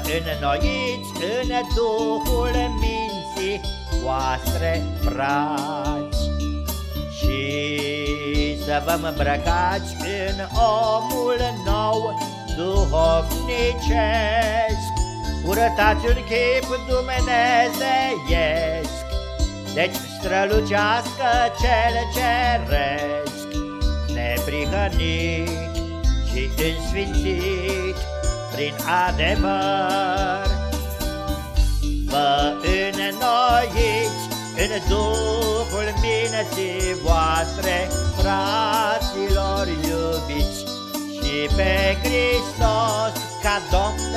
înnoiți în Duhul minții voastre, frați, și să vă îmbrăcați în omul nou duhovnicesc, urătați un chip dumnezeiesc, deci strălucească cel ceresc, neprihănit și însfințit prin adevăr. Vă înnoiți în Duhul minții voastre, fraților iubiți, și pe Hristos ca Domn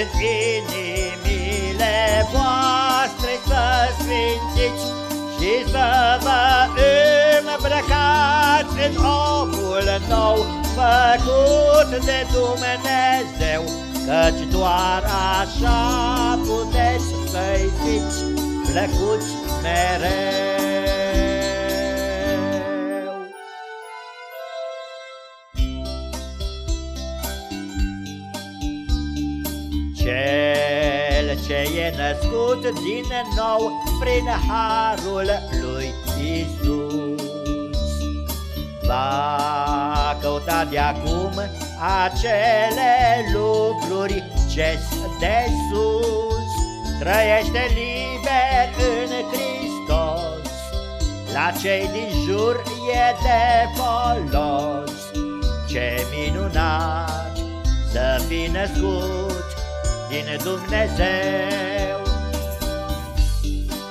în inimile voastre să sfințiți și să vă îmbrăcați în omul nou făcut de Dumnezeu, căci doar așa puteți să-i fiți plăcuți mereu. Cel ce e născut din nou prin harul lui Isus va căuta de acum acele lucruri ce de sus trăiește liber în Hristos la cei din jur e de folos ce minunat să fi născut din Dumnezeu.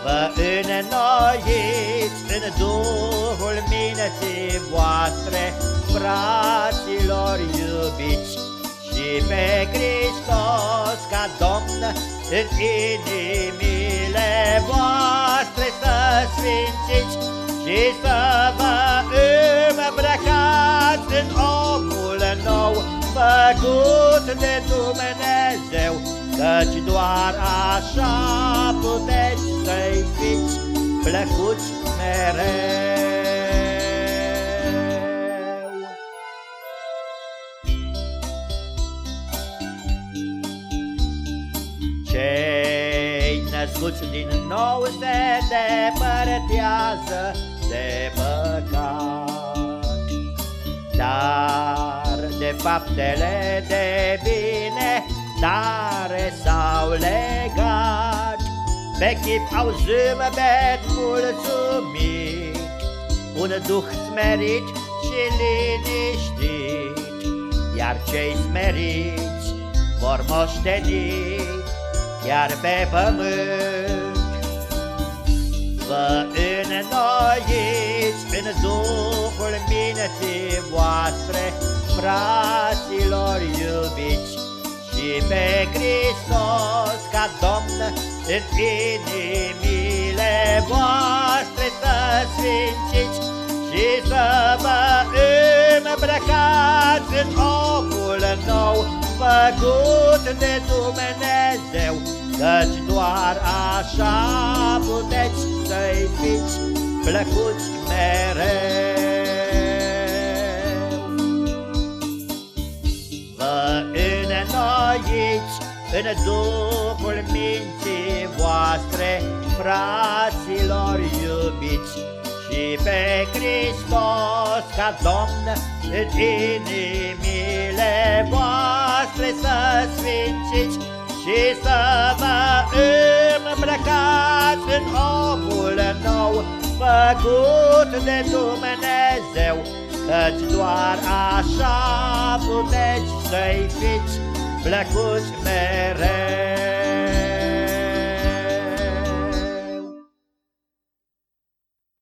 Vă înnoiți în Duhul minții voastre, fraților iubiți, și pe Hristos ca Domn în inimile voastre să sfințiți și să vă îmbrăcați în omul nou făcut de Dumnezeu, Căci doar așa puteți să-i fiți. Plăcuți mereu. Cei născuți din nou se depărtează de păcat, dar de faptele de bine tare s-au legat, pe chip au zâmbet mulțumit, un duh smerit și liniștit, iar cei smeriți vor moșteni chiar pe pământ. Vă înnoiți în Duhul minții voastre, fraților iubiți, și pe Hristos ca Domn în inimile voastre să sfințiți și să vă îmbrăcați în omul nou făcut de Dumnezeu, căci doar așa puteți să-i fiți plăcuți mereu. înnoiți în Duhul minții voastre, fraților iubiți, și pe Hristos ca Domn în inimile voastre să sfințiți și să vă îmbrăcați în omul nou făcut de Dumnezeu, Căci doar așa puteți să-i fiți plăcuți mereu.